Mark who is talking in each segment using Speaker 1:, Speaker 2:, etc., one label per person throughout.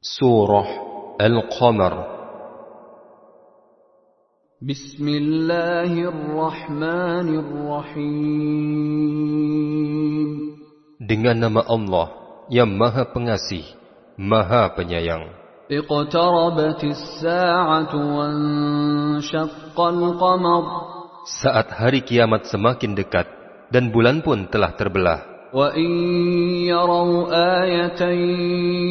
Speaker 1: Surah Al-Qamar
Speaker 2: Bismillahirrahmanirrahim
Speaker 1: Dengan nama Allah yang Maha Pengasih, Maha Penyayang. Saat hari kiamat semakin dekat dan bulan pun telah terbelah.
Speaker 2: وَإِن يَرَوْا آيَةً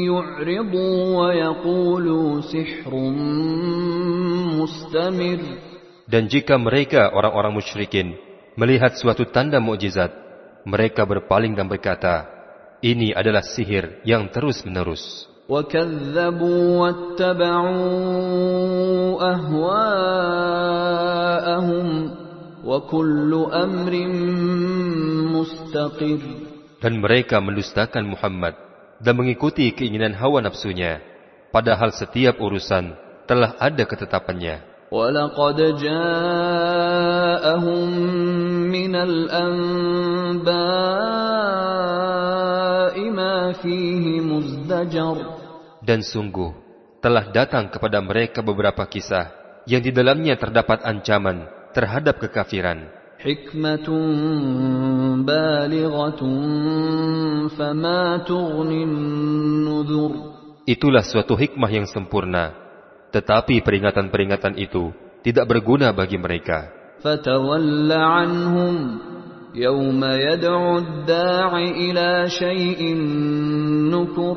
Speaker 2: يُعْرِضُوا وَيَقُولُوا سِحْرٌ مُسْتَمِرٌ
Speaker 1: Dan jika mereka orang-orang musyrikin melihat suatu tanda mukjizat, mereka berpaling dan berkata, ini adalah sihir yang terus-menerus.
Speaker 2: وَكَذَّبُوا وَاتَّبَعُوا أَهْوَاءَهُمْ وَكُلُّ أَمْرٍ مُسْتَقِرٌ
Speaker 1: Dan mereka mendustakan Muhammad dan mengikuti keinginan hawa nafsunya, padahal setiap urusan telah ada ketetapannya.
Speaker 2: وَلَقَدْ جَاءَهُم مِّنَ الْأَنبَاءِ مَا فِيهِ مُزْدَجَرٌ
Speaker 1: Dan sungguh, telah datang kepada mereka beberapa kisah yang di dalamnya terdapat ancaman terhadap kekafiran.
Speaker 2: حِكْمَةٌ بَالِغَةٌ فَمَا تُغْنِ النُّذُرُ
Speaker 1: Itulah suatu hikmah yang sempurna, tetapi peringatan-peringatan itu tidak berguna bagi mereka.
Speaker 2: فَتَوَلَّ عَنْهُمْ يَوْمَ يَدْعُ الدَّاعِ إِلَى شَيْءٍ نُكُرٍ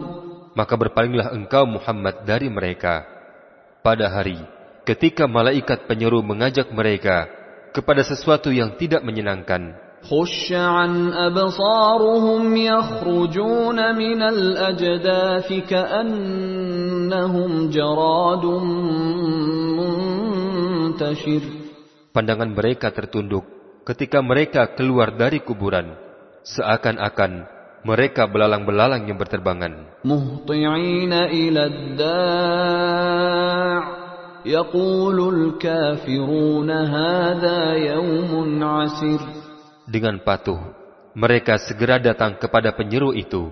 Speaker 1: Maka berpalinglah engkau Muhammad dari mereka. Pada hari ketika malaikat penyeru mengajak mereka kepada sesuatu yang tidak menyenangkan. Pandangan mereka tertunduk ketika mereka keluar dari kuburan, seakan-akan mereka belalang-belalang yang berterbangan.
Speaker 2: مُهْطِعِينَ إِلَى الدَّاعِ يَقُولُ الْكَافِرُونَ هَذَا يَوْمٌ عَسِرٌ
Speaker 1: Dengan patuh, mereka segera datang kepada penyeru itu.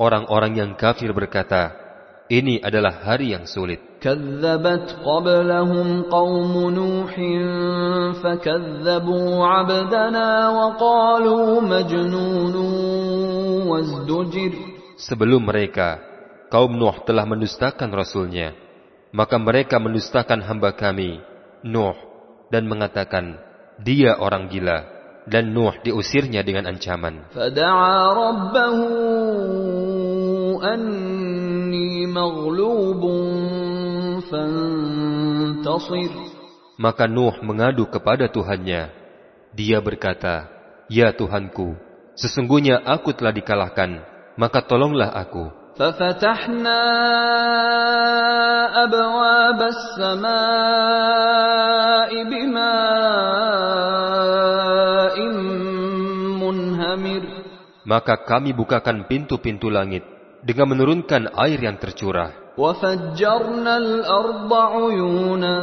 Speaker 1: Orang-orang yang kafir berkata, ini adalah hari yang sulit.
Speaker 2: كذبت قبلهم قوم نوح فكذبوا عبدنا وقالوا مجنون وازدجر
Speaker 1: Sebelum mereka, kaum Nuh telah mendustakan Rasulnya. Maka mereka mendustakan hamba kami, Nuh, dan mengatakan, dia orang gila. Dan Nuh diusirnya dengan ancaman.
Speaker 2: Fada'a rabbahu anni maghlubun.
Speaker 1: Maka Nuh mengadu kepada Tuhannya. Dia berkata, Ya Tuhanku, sesungguhnya aku telah dikalahkan, maka tolonglah aku.
Speaker 2: ففتحنا أبواب السماء بماء منهمر
Speaker 1: Maka kami bukakan pintu-pintu langit dengan menurunkan air yang tercurah.
Speaker 2: وفجرنا الأرض عيونا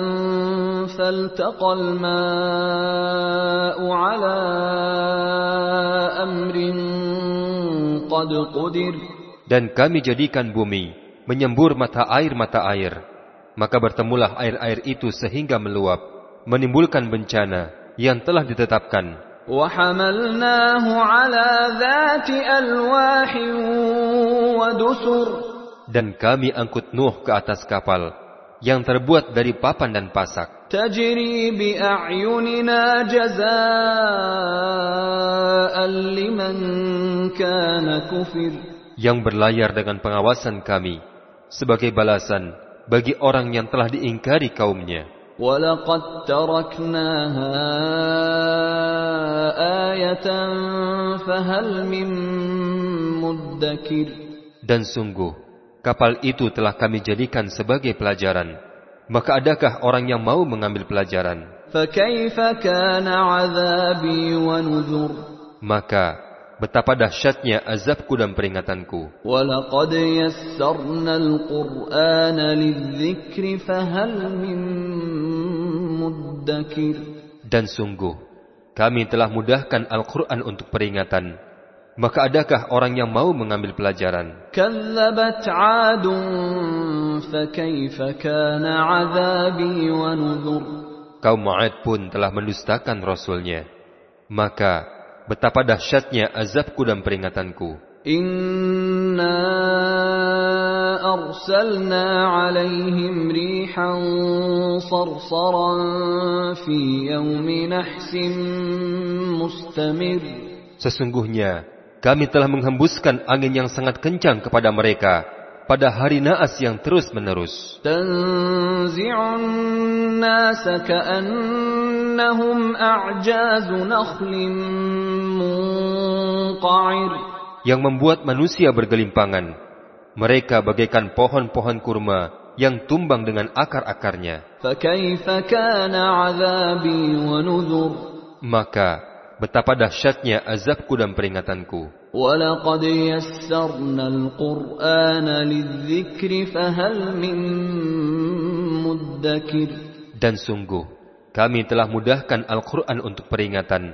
Speaker 2: فالتقى الماء على أمر قد قدر
Speaker 1: Dan kami jadikan bumi menyembur mata air-mata air. Maka bertemulah air-air itu sehingga meluap, menimbulkan bencana yang telah ditetapkan.
Speaker 2: وحملناه على ذات ألواح ودسر
Speaker 1: Dan kami angkut Nuh ke atas kapal yang terbuat dari papan dan pasak.
Speaker 2: تجري بأعيننا جزاء لمن كان كفر
Speaker 1: yang berlayar dengan pengawasan kami sebagai balasan bagi orang yang telah diingkari kaumnya.
Speaker 2: ولقد تركناها آية فهل من مدكر
Speaker 1: Dan sungguh, kapal itu telah kami jadikan sebagai pelajaran. Maka adakah orang yang mau mengambil pelajaran?
Speaker 2: فكيف كان عذابي ونذر
Speaker 1: Maka, betapa dahsyatnya azabku dan peringatanku. Dan sungguh, kami telah mudahkan Al-Quran untuk peringatan. Maka adakah orang yang mau mengambil pelajaran? Kaum Ma'ad pun telah mendustakan Rasulnya. Maka betapa dahsyatnya azabku dan peringatanku.
Speaker 2: Inna arsalna alaihim rihan sarsaran fi yawmi nahsin mustamir.
Speaker 1: Sesungguhnya kami telah menghembuskan angin yang sangat kencang kepada mereka pada hari naas yang terus
Speaker 2: menerus. Tanzi'un nasa ka'annahum a'jazu nakhlim
Speaker 1: yang membuat manusia bergelimpangan. Mereka bagaikan pohon-pohon kurma yang tumbang dengan akar-akarnya.
Speaker 2: فكيف كان عذابي ونذر
Speaker 1: Maka betapa dahsyatnya azabku dan peringatanku.
Speaker 2: ولقد يسرنا القرآن للذكر فهل من مدكر
Speaker 1: Dan sungguh, kami telah mudahkan Al-Quran untuk peringatan.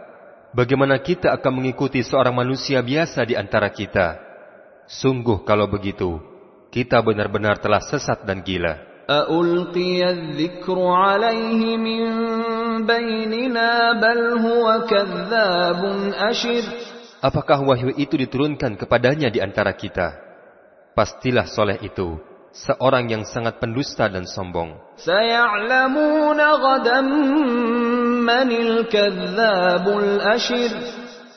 Speaker 1: bagaimana kita akan mengikuti seorang manusia biasa di antara kita? Sungguh kalau begitu, kita benar-benar telah sesat dan gila. Apakah wahyu itu diturunkan kepadanya di antara kita? Pastilah soleh itu seorang yang sangat pendusta dan sombong.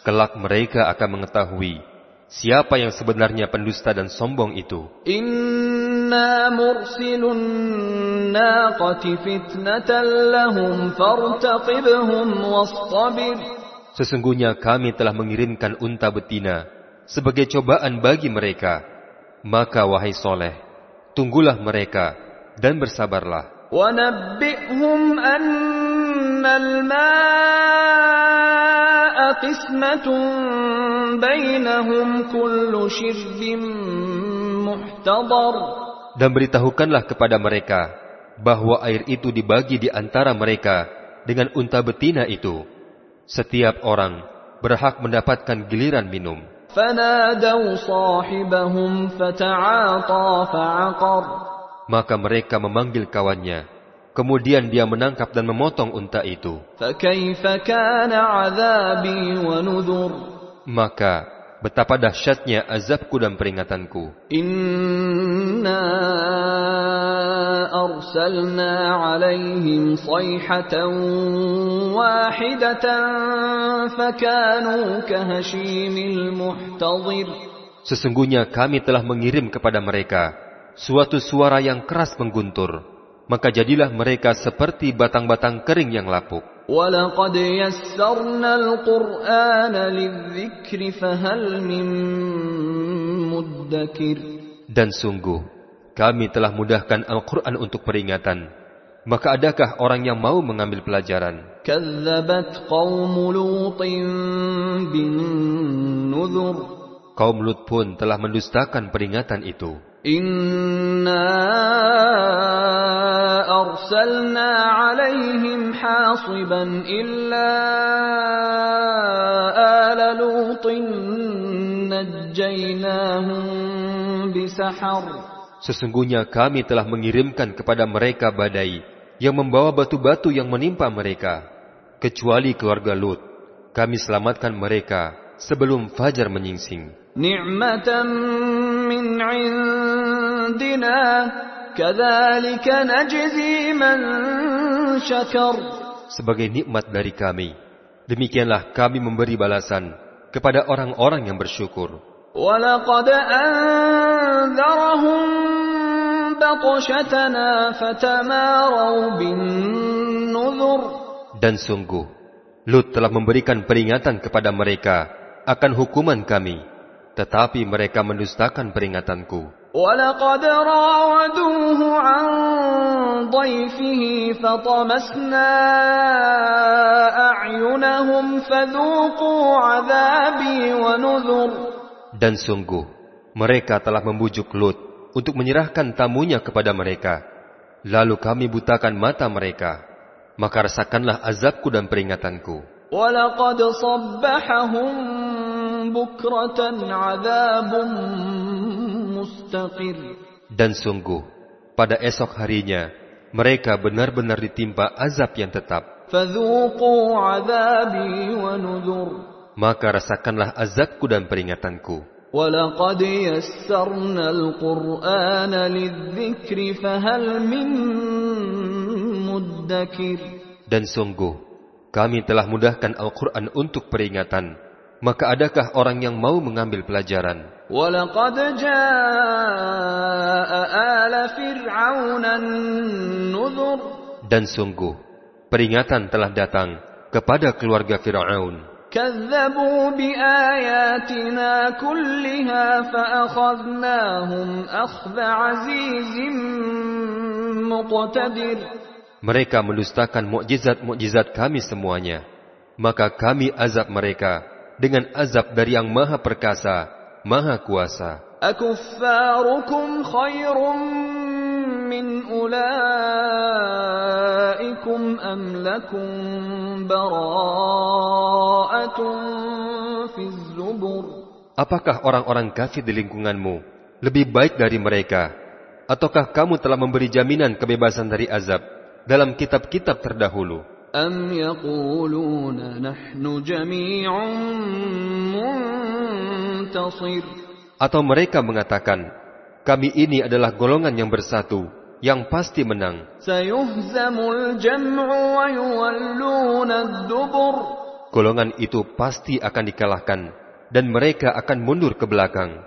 Speaker 1: Kelak mereka akan mengetahui siapa yang sebenarnya pendusta dan sombong itu. Sesungguhnya kami telah mengirimkan unta betina sebagai cobaan bagi mereka. Maka wahai soleh, tunggulah mereka dan bersabarlah.
Speaker 2: ونبئهم أن الماء قسمة بينهم كل شرب محتضر
Speaker 1: Dan beritahukanlah kepada mereka bahwa air itu dibagi di antara mereka dengan unta betina itu. Setiap orang berhak mendapatkan giliran minum.
Speaker 2: فنادوا صاحبهم فتعاطى فعقر
Speaker 1: Maka mereka memanggil kawannya. Kemudian dia menangkap dan memotong unta itu.
Speaker 2: فكيف كان عذابي ونذر
Speaker 1: Maka betapa dahsyatnya azabku dan peringatanku.
Speaker 2: Inna arsalna alaihim sayhatan wahidatan fakanu kahashimil muhtadir.
Speaker 1: Sesungguhnya kami telah mengirim kepada mereka suatu suara yang keras mengguntur, maka jadilah mereka seperti batang-batang kering yang lapuk.
Speaker 2: ولقد يسرنا القرآن للذكر فهل من مدكر
Speaker 1: Dan sungguh, kami telah mudahkan Al-Quran untuk peringatan. Maka adakah orang yang mau mengambil pelajaran?
Speaker 2: كذبت قوم لوط بالنذر
Speaker 1: Kaum Lut pun telah mendustakan peringatan itu.
Speaker 2: إنا أرسلنا عليهم حاصبا إلا آل لوط نجيناهم بسحر
Speaker 1: Sesungguhnya kami telah mengirimkan kepada mereka badai yang membawa batu-batu yang menimpa mereka. Kecuali keluarga Lut, kami selamatkan mereka sebelum fajar menyingsing.
Speaker 2: نعمة من عندنا
Speaker 1: Sebagai nikmat dari kami, demikianlah kami memberi balasan kepada orang-orang yang bersyukur. Dan sungguh, Lut telah memberikan peringatan kepada mereka akan hukuman kami, tetapi mereka mendustakan peringatanku.
Speaker 2: ولقد راودوه عن ضيفه فطمسنا أعينهم فذوقوا عذابي ونذر
Speaker 1: Dan sungguh, mereka telah membujuk Lut untuk menyerahkan tamunya kepada mereka. Lalu kami butakan mata mereka. Maka rasakanlah azabku dan peringatanku.
Speaker 2: ولقد صبحهم بكرة عذاب مستقر
Speaker 1: Dan sungguh, pada esok harinya, mereka benar-benar ditimpa azab yang tetap.
Speaker 2: فذوقوا عذابي ونذر
Speaker 1: Maka rasakanlah azabku dan peringatanku.
Speaker 2: ولقد يسرنا القرآن للذكر فهل من مدكر
Speaker 1: Dan sungguh, kami telah mudahkan Al-Quran untuk peringatan. Maka adakah orang yang mau mengambil pelajaran?
Speaker 2: ولقد جاء آل فرعون النذر
Speaker 1: Dan sungguh, peringatan telah datang kepada keluarga Fir'aun.
Speaker 2: كذبوا بآياتنا كلها فأخذناهم أخذ عزيز مقتدر
Speaker 1: Mereka mendustakan mukjizat-mukjizat kami semuanya. Maka kami azab mereka dengan azab dari yang maha perkasa, maha kuasa.
Speaker 2: أكفاركم خير من أولئكم أم لكم براءة في الزبر
Speaker 1: Apakah orang-orang kafir di lingkunganmu lebih baik dari mereka? Ataukah kamu telah memberi jaminan kebebasan dari azab dalam kitab-kitab terdahulu?
Speaker 2: أم يقولون نحن جميع منتصر
Speaker 1: Atau mereka mengatakan, kami ini adalah golongan yang bersatu, yang pasti menang.
Speaker 2: سيهزم الجمع ويولون الدبر
Speaker 1: Golongan itu pasti akan dikalahkan, dan mereka akan mundur ke belakang.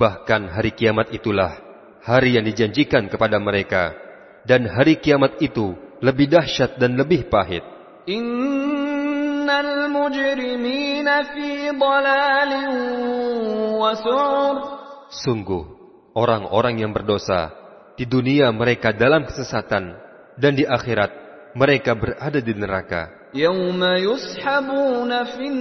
Speaker 1: Bahkan hari kiamat itulah hari yang dijanjikan kepada mereka dan hari kiamat itu lebih dahsyat dan lebih pahit.
Speaker 2: Innal mujrimina fi dhalalin wasur.
Speaker 1: Sungguh orang-orang yang berdosa di dunia mereka dalam kesesatan dan di akhirat mereka berada di neraka.
Speaker 2: Yauma yushabuna fin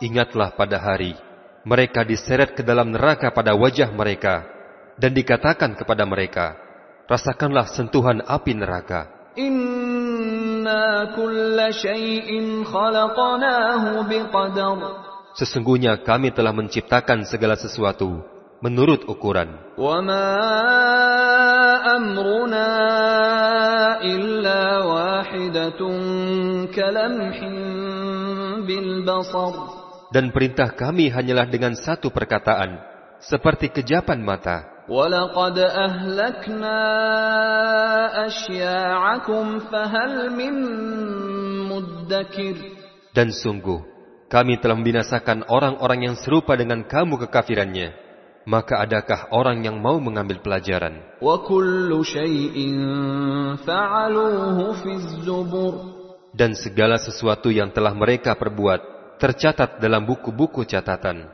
Speaker 1: Ingatlah pada hari mereka diseret ke dalam neraka pada wajah mereka dan dikatakan kepada mereka rasakanlah sentuhan api neraka. Sesungguhnya kami telah menciptakan segala sesuatu menurut ukuran.
Speaker 2: وما أمرنا إلا واحدة كلمح بالبصر
Speaker 1: Dan perintah kami hanyalah dengan satu perkataan, seperti kejapan mata.
Speaker 2: ولقد أهلكنا أشياعكم فهل من مدكر
Speaker 1: Dan sungguh, kami telah membinasakan orang-orang yang serupa dengan kamu kekafirannya. maka adakah orang yang mau mengambil pelajaran? Dan segala sesuatu yang telah mereka perbuat tercatat dalam buku-buku catatan.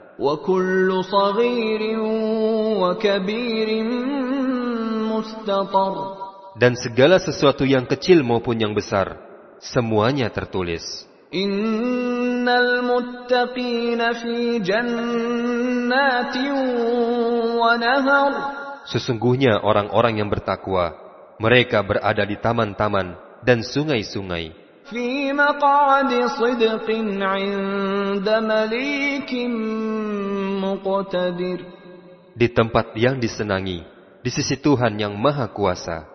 Speaker 1: Dan segala sesuatu yang kecil maupun yang besar, semuanya tertulis.
Speaker 2: Innal muttaqina fi wa nahar.
Speaker 1: Sesungguhnya orang-orang yang bertakwa, mereka berada di taman-taman dan sungai-sungai. Di tempat yang disenangi, di sisi Tuhan yang Maha Kuasa.